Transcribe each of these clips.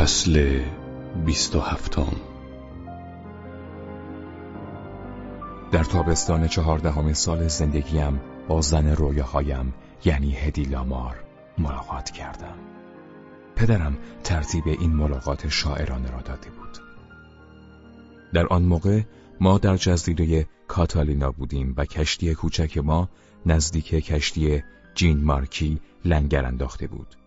فصل بیست و هفتم. در تابستان چهاردهم سال زندگیم با زن رویاهایم یعنی هدی لامار ملاقات کردم. پدرم ترتیب این ملاقات شاعرانه را داده بود. در آن موقع ما در جزیره کاتالینا بودیم و کشتی کوچک ما نزدیک کشتی جین مارکی لنگر انداخته بود.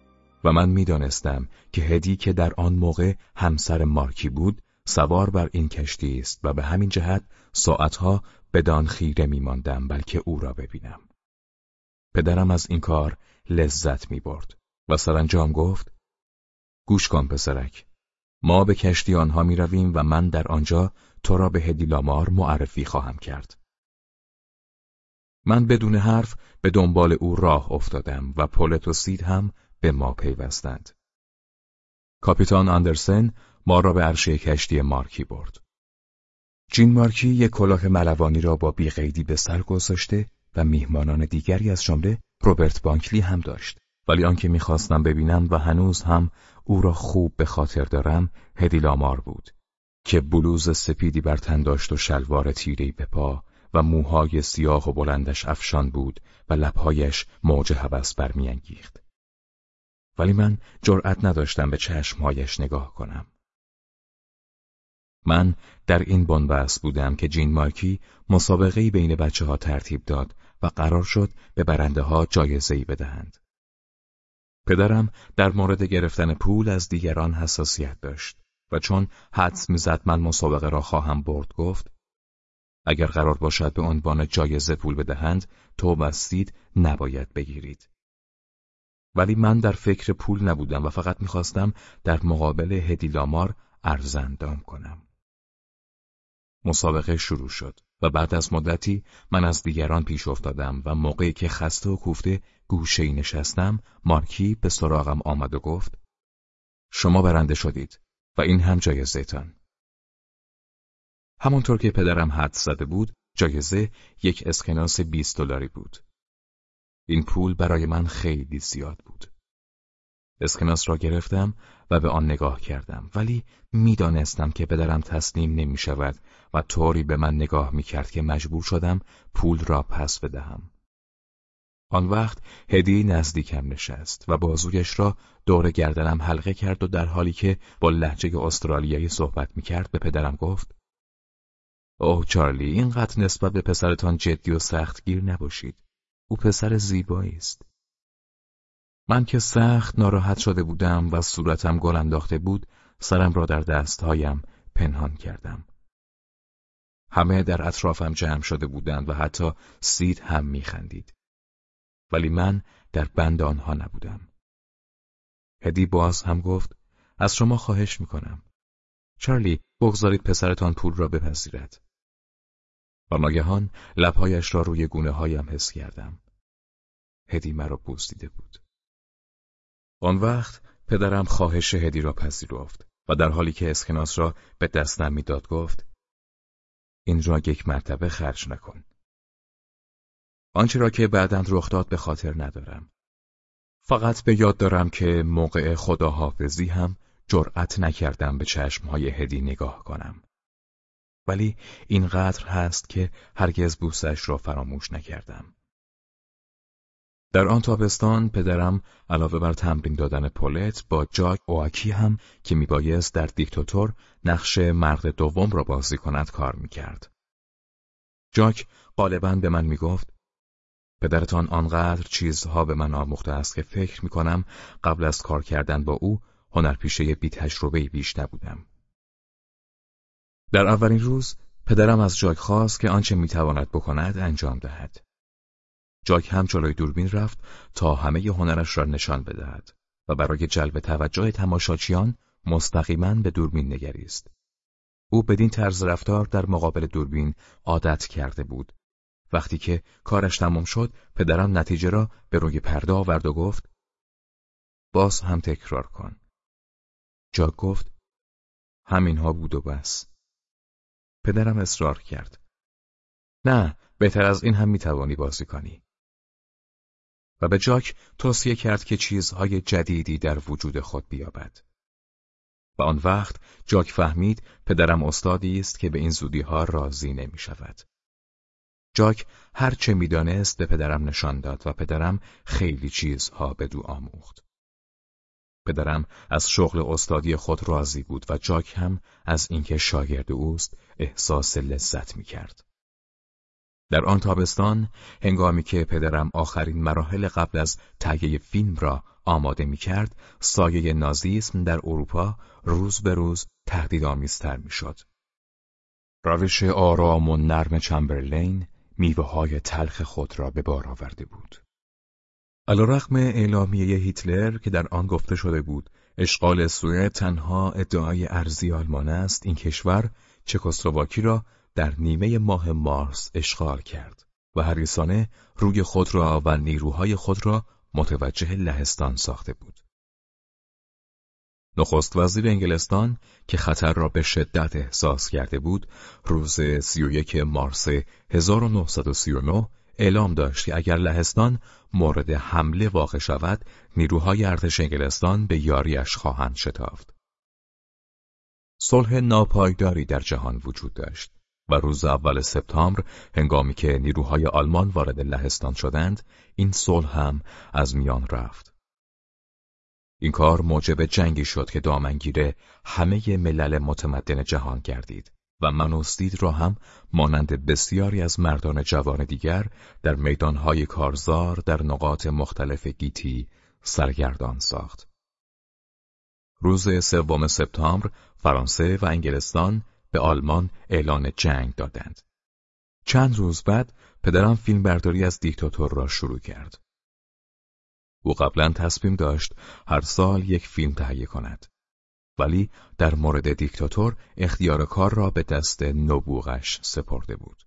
و من می‌دانستم که هدی که در آن موقع همسر مارکی بود سوار بر این کشتی است و به همین جهت ساعتها بدان خیره میماندم بلکه او را ببینم. پدرم از این کار لذت می برد و سرانجام گفت گوش کن پسرک ما به کشتی آنها می رویم و من در آنجا تو را به هدی لامار معرفی خواهم کرد. من بدون حرف به دنبال او راه افتادم و پولت و سید هم به ما پیوستند. کاپیتان اندرسن ما را به عرشه کشتی مارکی برد. جین مارکی یک کلاه ملوانی را با بیقیدی به سر گذاشته و میهمانان دیگری از جمله روبرت بانکلی هم داشت. ولی آنکه می‌خواستم ببینم و هنوز هم او را خوب به خاطر دارم هدی لامار بود که بلوز سپیدی بر تن داشت و شلوار تیرهی به پا و موهای سیاه و بلندش افشان بود و لبهایش موج هوس برمیانگیخت. ولی من جرأت نداشتم به چشمهایش نگاه کنم. من در این بنبست بودم که جین مارکی مسابقه بین بچه ها ترتیب داد و قرار شد به برنده ها جایزه بدهند. پدرم در مورد گرفتن پول از دیگران حساسیت داشت و چون حدس می‌زد من مسابقه را خواهم برد گفت اگر قرار باشد به عنوان جایزه پول بدهند تو بستید نباید بگیرید. ولی من در فکر پول نبودم و فقط می‌خواستم در مقابل هدیلامار ارزندام کنم. مسابقه شروع شد و بعد از مدتی من از دیگران پیش افتادم و موقعی که خسته و کوفته گوشه نشستم مارکی به سراغم آمد و گفت شما برنده شدید و این هم جایزهتان. همانطور که پدرم حد زده بود جایزه یک اسکناس 20 دلاری بود. این پول برای من خیلی زیاد بود. اسکناس را گرفتم و به آن نگاه کردم ولی می‌دانستم که پدرم تسلیم نمی شود و طوری به من نگاه می کرد که مجبور شدم پول را پس بدهم. آن وقت هدی نزدیکم نشست و بازویش را دور گردنم حلقه کرد و در حالی که با لحجه استرالیایی صحبت می کرد به پدرم گفت اوه چارلی اینقدر نسبت به پسرتان جدی و سختگیر نباشید. او پسر زیبایی است. من که سخت ناراحت شده بودم و صورتم گل انداخته بود سرم را در دستهایم پنهان کردم. همه در اطرافم جمع شده بودند و حتی سید هم میخندید. ولی من در بند آنها نبودم. هدی باز هم گفت از شما خواهش می‌کنم. چارلی بگذارید پسرتان پول را بپذیرد. و ناگهان لبهایش را روی گونه هایم حس کردم. هدی مرا دیده بود. آن وقت پدرم خواهش هدی را پذیرفت و در حالی که اسکناس را به دستم می‌داد گفت این را یک مرتبه خرج نکن. آنچه را که بعدا رخ داد به خاطر ندارم. فقط به یاد دارم که موقع خداحافظی هم جرأت نکردم به چشمهای هدی نگاه کنم. ولی اینقدر هست که هرگز بوسش را فراموش نکردم. در آن تابستان پدرم علاوه بر تمرین دادن پولت با جاک اوکی هم که میبایست در دیکتاتور نقش مرد دوم را بازی کند کار می‌کرد. جاک غالبا به من می‌گفت پدرتان آنقدر چیزها به من آموخته است که فکر می‌کنم قبل از کار کردن با او هنرپیشه بی تجربه بیش نبودم. در اولین روز پدرم از جاک خواست که آنچه می‌تواند بکند انجام دهد. جاک هم جلوی دوربین رفت تا همه هنرش را نشان بدهد و برای جلب توجه تماشاچیان مستقیما به دوربین نگریست. او بدین طرز رفتار در مقابل دوربین عادت کرده بود. وقتی که کارش تمام شد، پدرم نتیجه را به روی پرده آورد و گفت: باز هم تکرار کن. جاک گفت: همینها بود و بس. پدرم اصرار کرد. نه، بهتر از این هم می‌توانی بازی کنی. و به جاک توصیه کرد که چیزهای جدیدی در وجود خود بیابد. و آن وقت جاک فهمید پدرم استادی است که به این زودی ها راضی نمی شود. جاک هر چه می‌دانست به پدرم نشان داد و پدرم خیلی چیزها به دو آموخت. پدرم از شغل استادی خود راضی بود و جاک هم از اینکه شاگرد اوست احساس لذت می کرد. در آن تابستان هنگامی که پدرم آخرین مراحل قبل از تهیه فیلم را آماده می کرد سایه نازیسم در اروپا روز به روز تهدیدآمیزتر می شد. روش آرام و نرم چمبرلین میوه های تلخ خود را به بار آورده بود. علیرغم اعلامیه هیتلر که در آن گفته شده بود اشغال سوئد تنها ادعای ارزی آلمان است این کشور چکسلواکی را در نیمه ماه مارس اشغال کرد و هریسانه روی خود را و نیروهای خود را متوجه لهستان ساخته بود. نخست وزیر انگلستان که خطر را به شدت احساس کرده بود روز 31 مارس 1939 اعلام داشت که اگر لهستان مورد حمله واقع شود نیروهای ارتش انگلستان به یاریش خواهند شتافت. صلح ناپایداری در جهان وجود داشت و روز اول سپتامبر هنگامی که نیروهای آلمان وارد لهستان شدند این صلح هم از میان رفت. این کار موجب جنگی شد که دامنگیر همه ملل متمدن جهان گردید و منوستید را هم مانند بسیاری از مردان جوان دیگر در میدانهای کارزار در نقاط مختلف گیتی سرگردان ساخت. روز سوم سپتامبر فرانسه و انگلستان به آلمان اعلان جنگ دادند. چند روز بعد پدرم فیلم برداری از دیکتاتور را شروع کرد. او قبلا تصمیم داشت هر سال یک فیلم تهیه کند. ولی در مورد دیکتاتور اختیار کار را به دست نبوغش سپرده بود.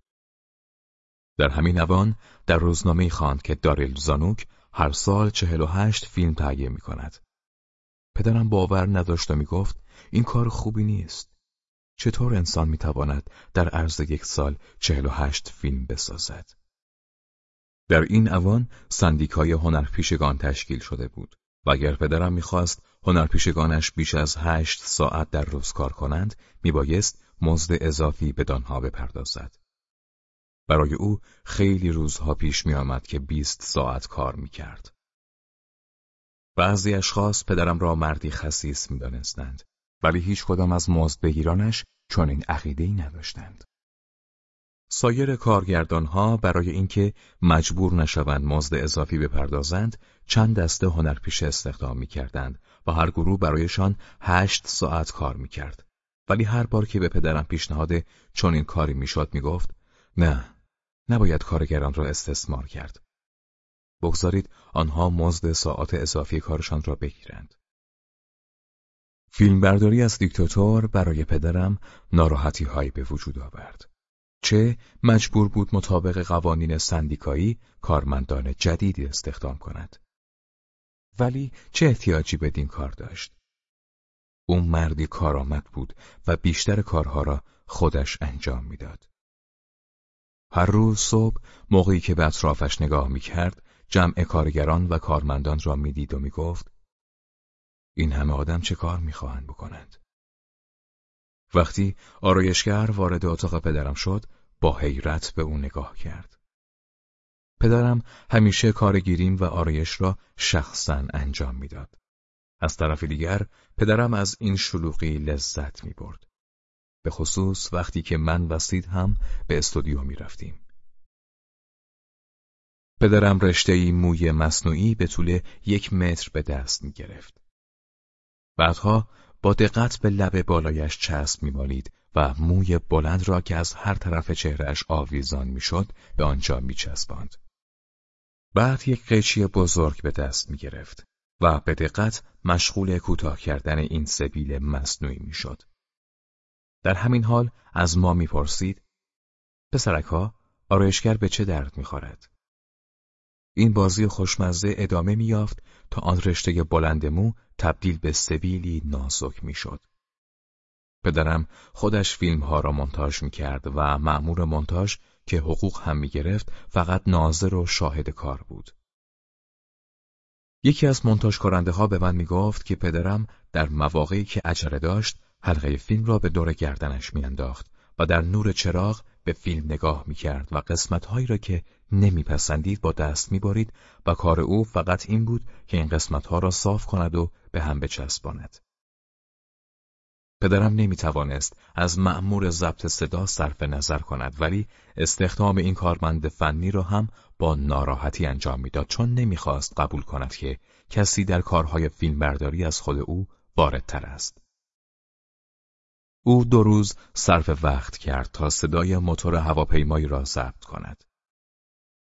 در همین اوان در روزنامه خواند که داریل زانوک هر سال چهل و هشت فیلم تهیه می کند. پدرم باور نداشت و می گفت این کار خوبی نیست. چطور انسان می تواند در عرض یک سال چهل و هشت فیلم بسازد؟ در این اوان سندیکای هنرپیشگان تشکیل شده بود و اگر پدرم می‌خواست هنرپیشگانش بیش از هشت ساعت در روز کار کنند میبایست مزد اضافی به دانها بپردازد. برای او خیلی روزها پیش میآمد که بیست ساعت کار می‌کرد. بعضی اشخاص پدرم را مردی خسیس می‌دانستند ولی هیچ کدام از مزد بگیرانش چنین عقیدهای نداشتند. سایر کارگردانها برای اینکه مجبور نشوند مزد اضافی بپردازند چند دسته هنرپیشه استخدام می‌کردند و هر گروه برایشان هشت ساعت کار می‌کرد. ولی هر بار که به پدرم پیشنهاد چنین کاری می‌شد می‌گفت نه نباید کارگران را استثمار کرد. بگذارید آنها مزد ساعت اضافی کارشان را بگیرند. فیلمبرداری از دیکتاتور برای پدرم ناراحتی هایی به وجود آورد. چه مجبور بود مطابق قوانین سندیکایی کارمندان جدیدی استخدام کند. ولی چه احتیاجی بدین کار داشت؟ او مردی کارآمد بود و بیشتر کارها را خودش انجام می‌داد. هر روز صبح موقعی که به اطرافش نگاه می‌کرد جمع کارگران و کارمندان را می‌دید و می‌گفت این همه آدم چه کار می‌خواهند بکنند؟ وقتی آرایشگر وارد اتاق پدرم شد با حیرت به او نگاه کرد. پدرم همیشه کارگیریم و آرایش را شخصا انجام می‌داد. از طرف دیگر پدرم از این شلوغی لذت می برد. به خصوص وقتی که من و سید هم به استودیو می رفتیم. پدرم رشته موی مصنوعی به طول یک متر به دست می گرفت. بعدها با دقت به لب بالایش چسب میمالید و موی بلند را که از هر طرف چهرهش آویزان می‌شد به آنجا میچسباند. بعد یک قیچی بزرگ به دست می گرفت و به دقت مشغول کوتاه کردن این سبیل مصنوعی می‌شد. در همین حال از ما می‌پرسید پسرک ها آرایشگر به چه درد می‌خورد؟ این بازی خوشمزه ادامه میافت تا آن رشته بلند مو تبدیل به سبیلی نازک می‌شد. پدرم خودش فیلم ها را منتاج می کرد و معمور منتاج که حقوق هم می گرفت فقط ناظر و شاهد کار بود. یکی از منتاج کننده ها به من می گفت که پدرم در مواقعی که عجله داشت حلقه فیلم را به دور گردنش میانداخت و در نور چراغ به فیلم نگاه می کرد و قسمتهایی را که نمیپسندید با دست میبارید و کار او فقط این بود که این قسمتها را صاف کند و به هم بچسباند. پدرم نمی‌توانست از مأمور ضبط صدا صرف نظر کند ولی استخدام این کارمند فنی را هم با ناراحتی انجام می‌داد چون نمی‌خواست قبول کند که کسی در کارهای فیلمبرداری از خود او واردتر است. او دو روز صرف وقت کرد تا صدای موتور هواپیمایی را ضبط کند.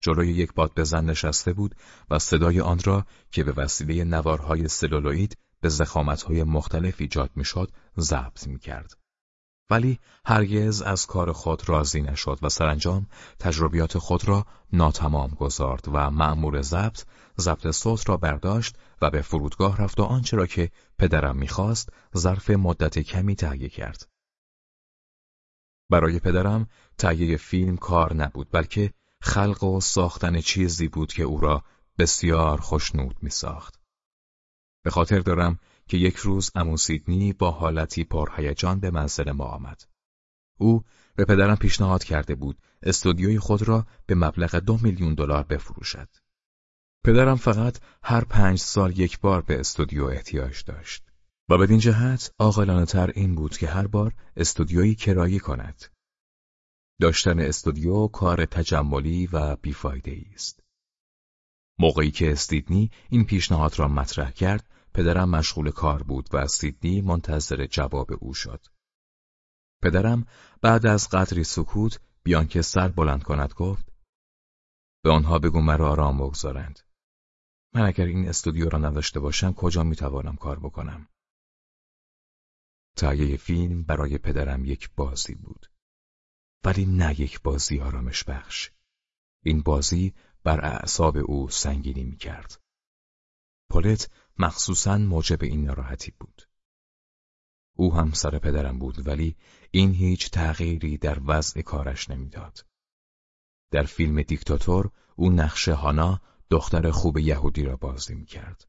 جلوی یک باد بزن نشسته بود و صدای آن را که به وسیله نوارهای سلولوئید به زخامتهای مختلف ایجاد می‌شد ضبط می‌کرد. ولی هرگز از کار خود راضی نشد و سرانجام تجربیات خود را ناتمام گذارد و مأمور ضبط ضبط صوت را برداشت و به فرودگاه رفت و آنچه را که پدرم می‌خواست ظرف مدت کمی تهیه کرد. برای پدرم تهیه فیلم کار نبود بلکه خلق و ساختن چیزی بود که او را بسیار خوشنود می ساخت. به خاطر دارم که یک روز امو سیدنی با حالتی پرهیجان به منزل ما آمد. او به پدرم پیشنهاد کرده بود استودیوی خود را به مبلغ دو میلیون دلار بفروشد. پدرم فقط هر پنج سال یک بار به استودیو احتیاج داشت و بدین جهت عاقلانه تر این بود که هر بار استودیویی کرایه کند. داشتن استودیو کار تجملی و بیفایده است. موقعی که استیدنی این پیشنهاد را مطرح کرد، پدرم مشغول کار بود و استیدنی منتظر جواب او شد. پدرم بعد از قدری سکوت بیان که سر بلند کند گفت به آنها بگو مرا آرام بگذارند. من اگر این استودیو را نداشته باشم کجا می‌توانم کار بکنم؟ تایه فیلم برای پدرم یک بازی بود. ولی نه یک بازی آرامش بخش. این بازی بر اعصاب او سنگینی می کرد. پولت مخصوصا موجب این ناراحتی بود. او هم سر پدرم بود ولی این هیچ تغییری در وضع کارش نمی‌داد. در فیلم دیکتاتور او نقش هانا دختر خوب یهودی را بازی می کرد.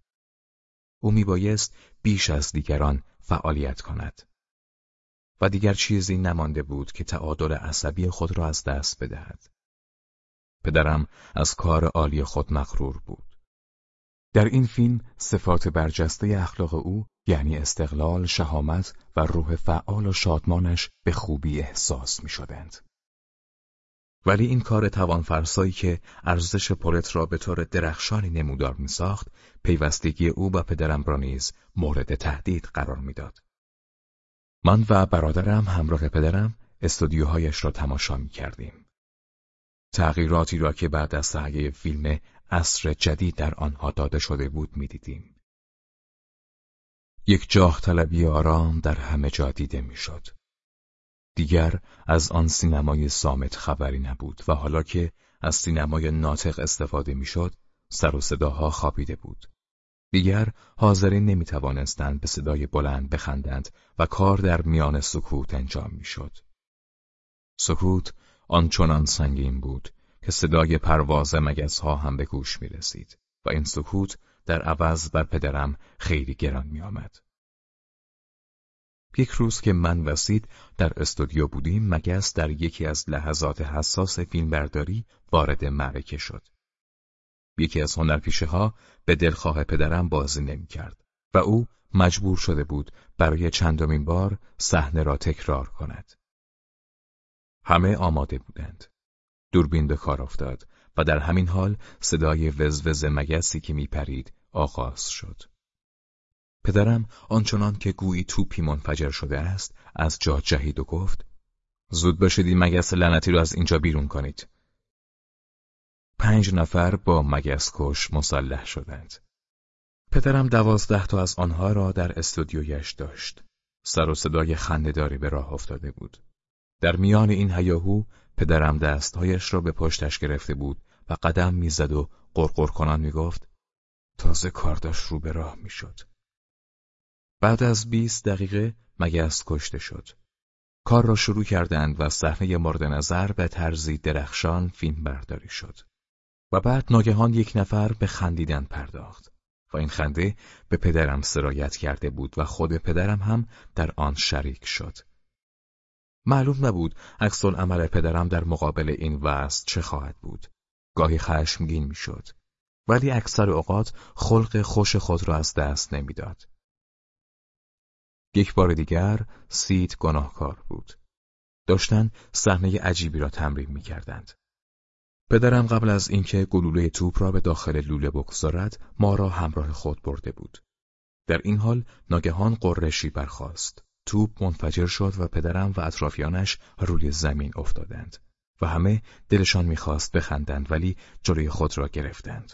او می بایست بیش از دیگران فعالیت کند. و دیگر چیزی نمانده بود که تعادل عصبی خود را از دست بدهد. پدرم از کار عالی خود مغرور بود. در این فیلم صفات برجسته اخلاق او یعنی استقلال، شهامت و روح فعال و شادمانش به خوبی احساس می شدند. ولی این کار توانفرسایی که ارزش پولت را به طور درخشانی نمودار می ساخت، پیوستگی او با پدرم را نیز مورد تهدید قرار می‌داد. من و برادرم همراه پدرم استودیوهایش را تماشا می کردیم. تغییراتی را که بعد از تهیه فیلم عصر جدید در آنها داده شده بود می دیدیم. یک جاه طلبی آرام در همه جا دیده می‌شد. دیگر از آن سینمای سامت خبری نبود و حالا که از سینمای ناطق استفاده می‌شد، سر و صداها خوابیده بود. دیگر حاضرین نمی توانستند به صدای بلند بخندند و کار در میان سکوت انجام می‌شد. سکوت آنچنان سنگین بود که صدای پرواز مگزها هم به گوش می رسید و این سکوت در عوض بر پدرم خیلی گران می آمد. یک روز که من وسید در استودیو بودیم مگس در یکی از لحظات حساس فیلمبرداری وارد معرکه شد. یکی از هنرپیشه ها به دلخواه پدرم بازی نمی‌کرد و او مجبور شده بود برای چندمین بار صحنه را تکرار کند. همه آماده بودند. دوربین به کار افتاد و در همین حال صدای وزوز مگسی که میپرید آغاز شد. پدرم آنچنان که گویی توپی منفجر شده است از جا جهید و گفت زود باشید این مگس لعنتی را از اینجا بیرون کنید. پنج نفر با مگس کش مسلح شدند. پدرم دوازده تا از آنها را در استودیویش داشت. سر و صدای خندهداری به راه افتاده بود. در میان این هیاهو پدرم دستهایش را به پشتش گرفته بود و قدم می‌زد و قرقر کنان می‌گفت تازه کارداش رو به راه می‌شد. بعد از بیست دقیقه مگس کشته شد. کار را شروع کردند و صحنه مورد نظر به طرزی درخشان فیلم برداری شد. و بعد ناگهان یک نفر به خندیدن پرداخت و این خنده به پدرم سرایت کرده بود و خود پدرم هم در آن شریک شد. معلوم نبود عکس عمل پدرم در مقابل این وضع چه خواهد بود. گاهی خشمگین می‌شد. ولی اکثر اوقات خلق خوش خود را از دست نمی‌داد. یک بار دیگر سید گناهکار بود. داشتن صحنه عجیبی را تمرین می کردند. پدرم قبل از اینکه گلوله توپ را به داخل لوله بگذارد ما را همراه خود برده بود. در این حال ناگهان قرشی برخاست. توپ منفجر شد و پدرم و اطرافیانش روی زمین افتادند و همه دلشان می‌خواست بخندند ولی جلوی خود را گرفتند.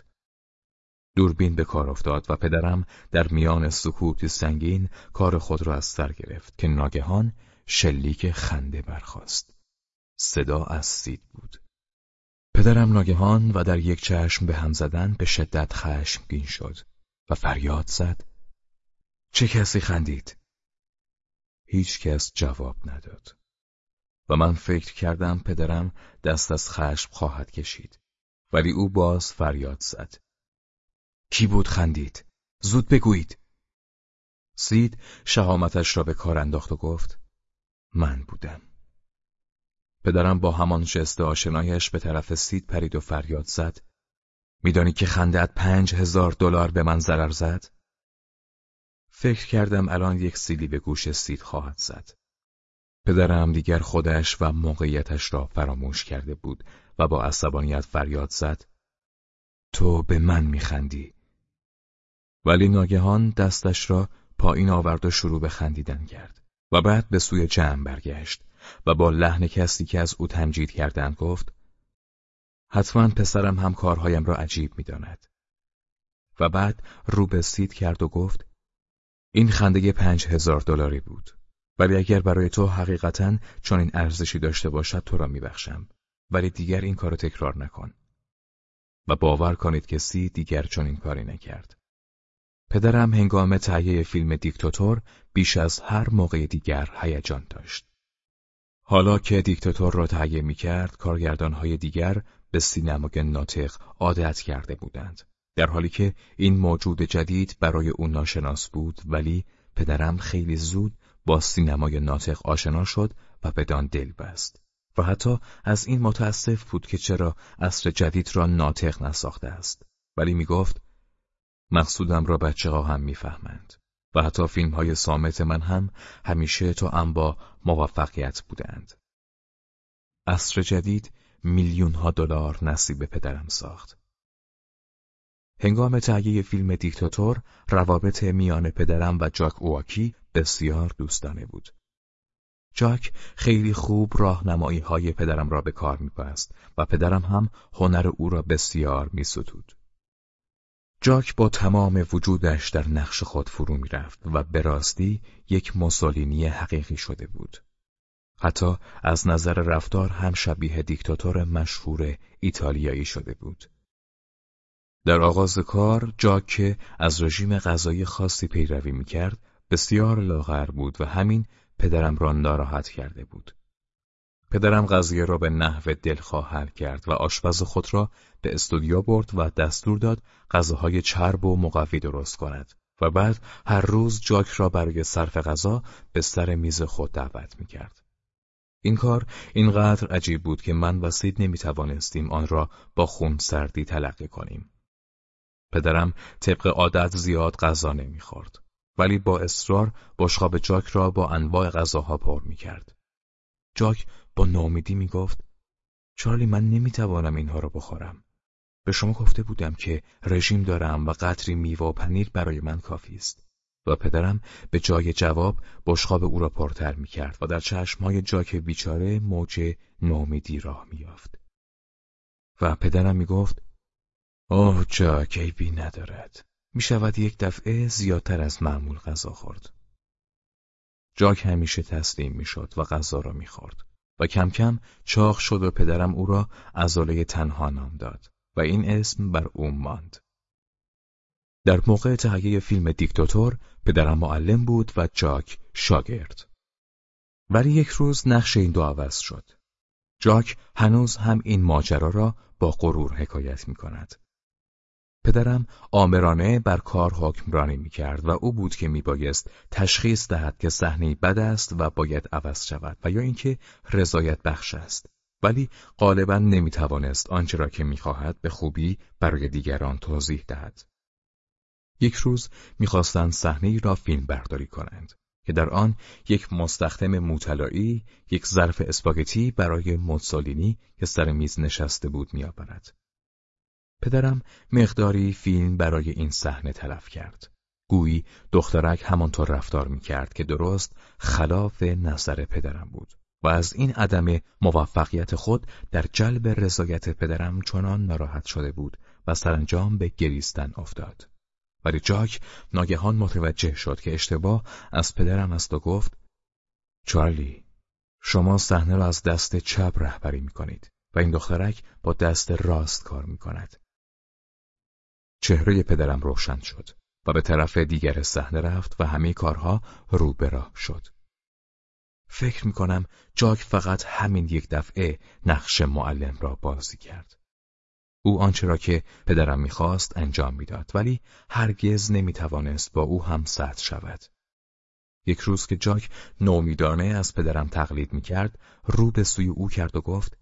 دوربین به کار افتاد و پدرم در میان سکوت سنگین کار خود را از سر گرفت که ناگهان شلیک خنده برخاست. صدا از سید بود. پدرم ناگهان و در یک چشم به هم زدن به شدت خشمگین شد و فریاد زد. چه کسی خندید؟ هیچ کس جواب نداد. و من فکر کردم پدرم دست از خشم خواهد کشید. ولی او باز فریاد زد. کی بود خندید؟ زود بگویید. سید شهامتش را به کار انداخت و گفت من بودم. پدرم با همان جست آشنایش به طرف سید پرید و فریاد زد. میدانی که خندت پنج هزار دلار به من ضرر زد؟ فکر کردم الان یک سیلی به گوش سید خواهد زد. پدرم دیگر خودش و موقعیتش را فراموش کرده بود و با عصبانیت فریاد زد. تو به من میخندی. ولی ناگهان دستش را پایین آورد و شروع به خندیدن کرد و بعد به سوی جمع برگشت و با لحن کسی که از او تمجید کردند گفت حتما پسرم هم کارهایم را عجیب می‌داند. و بعد رو به سید کرد و گفت این خنده پنج هزار دلاری بود. ولی اگر برای تو حقیقتا این ارزشی داشته باشد تو را میبخشم. ولی دیگر این کارو تکرار نکن. و باور کنید که سی دیگر چون این کاری نکرد. پدرم هنگام تهیه فیلم دیکتاتور بیش از هر موقع دیگر هیجان داشت. حالا که دیکتاتور را تهیه می کرد کارگردانهای دیگر به سینمای ناطق عادت کرده بودند. در حالی که این موجود جدید برای او ناشناس بود ولی پدرم خیلی زود با سینمای ناطق آشنا شد و بدان دل بست و حتی از این متاسف بود که چرا عصر جدید را ناطق نساخته است ولی می گفت مقصودم را بچه ها هم می‌فهمند و حتی فیلم های سامت من هم همیشه تو هم با موفقیت بودند. عصر جدید میلیون ها دلار نصیب پدرم ساخت. هنگام تهیه فیلم دیکتاتور روابط میان پدرم و جاک اواکی بسیار دوستانه بود. جاک خیلی خوب راهنمایی های پدرم را به کار میبست و پدرم هم هنر او را بسیار میستود. جاک با تمام وجودش در نقش خود فرو می‌رفت و به راستی یک موسولینی حقیقی شده بود. حتی از نظر رفتار هم شبیه دیکتاتور مشهور ایتالیایی شده بود. در آغاز کار جاک که از رژیم غذایی خاصی پیروی می‌کرد بسیار لاغر بود و همین پدرم را ناراحت کرده بود. پدرم قضیه را به نحو دلخواه حل کرد و آشپز خود را به استودیو برد و دستور داد غذاهای چرب و مقوی درست کند و بعد هر روز جاک را برای صرف غذا به سر میز خود دعوت می کرد. این کار اینقدر عجیب بود که من و سید نمی توانستیم آن را با خون سردی تلقی کنیم. پدرم طبق عادت زیاد غذا نمی‌خورد ولی با اصرار بشقاب جاک را با انواع غذاها پر می کرد. جاک با نامیدی می گفت چارلی من نمی‌توانم اینها را بخورم. به شما گفته بودم که رژیم دارم و قطری میوه و پنیر برای من کافی است. و پدرم به جای جواب بشقاب او را پرتر می کرد و در چشمهای جاک بیچاره موج نامیدی راه میافت. و پدرم می گفت اوه جاک عیبی ندارد. می شود یک دفعه زیادتر از معمول غذا خورد. جاک همیشه تسلیم می شد و غذا را می خورد. و کم کم چاق شد و پدرم او را ازاله تنها نام داد و این اسم بر او ماند. در موقع تهیه فیلم دیکتاتور پدرم معلم بود و جاک شاگرد. ولی یک روز نقش این دو عوض شد. جاک هنوز هم این ماجرا را با غرور حکایت می کند. پدرم آمرانه بر کار حکمرانی می کرد و او بود که می بایست تشخیص دهد که صحنه بد است و باید عوض شود و یا اینکه رضایت بخش است ولی غالبا نمی توانست آنچه را که می‌خواهد به خوبی برای دیگران توضیح دهد. یک روز می‌خواستند صحنه ای را فیلم برداری کنند که در آن یک مستخدم موطلایی یک ظرف اسپاگتی برای موسولینی که سر میز نشسته بود میآورد. پدرم مقداری فیلم برای این صحنه تلف کرد. گویی دخترک همانطور رفتار می‌کرد که درست خلاف نظر پدرم بود و از این عدم موفقیت خود در جلب رضایت پدرم چنان ناراحت شده بود و سرانجام به گریستن افتاد. ولی جاک ناگهان متوجه شد که اشتباه از پدرم است و گفت چارلی شما صحنه را از دست چپ رهبری می کنید و این دخترک با دست راست کار می کند. چهره پدرم روشن شد و به طرف دیگر صحنه رفت و همه کارها رو به راه شد. فکر می کنم جاک فقط همین یک دفعه نقش معلم را بازی کرد. او آنچه را که پدرم می‌خواست انجام می‌داد ولی هرگز نمی‌توانست با او هم سطح شود. یک روز که جاک نومیدانه از پدرم تقلید می‌کرد رو به سوی او کرد و گفت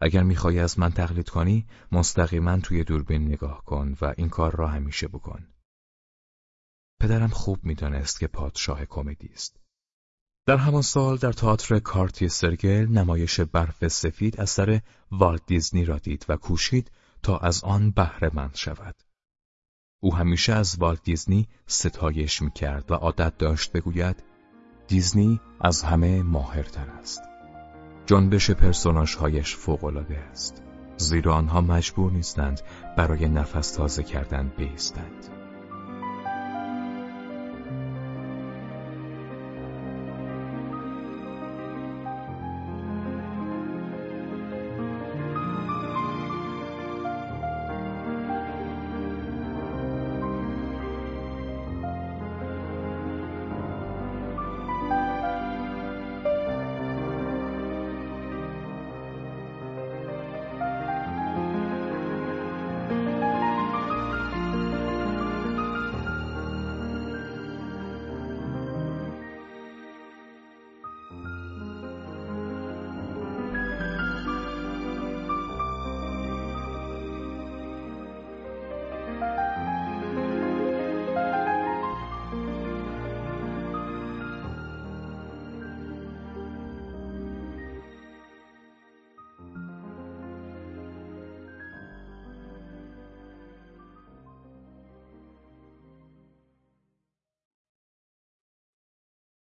اگر می‌خوای از من تقلید کنی مستقیما توی دوربین نگاه کن و این کار را همیشه بکن. پدرم خوب می‌دانست که پادشاه کمدی است. در همان سال در تئاتر کارتی سرگل نمایش برف سفید از سر والت دیزنی را دید و کوشید تا از آن بهره مند شود. او همیشه از والت دیزنی ستایش می‌کرد و عادت داشت بگوید دیزنی از همه ماهرتر است. جنبش پرسوناژهایش فوقالعاده است. زیرا آنها مجبور نیستند برای نفس تازه کردن بیستند.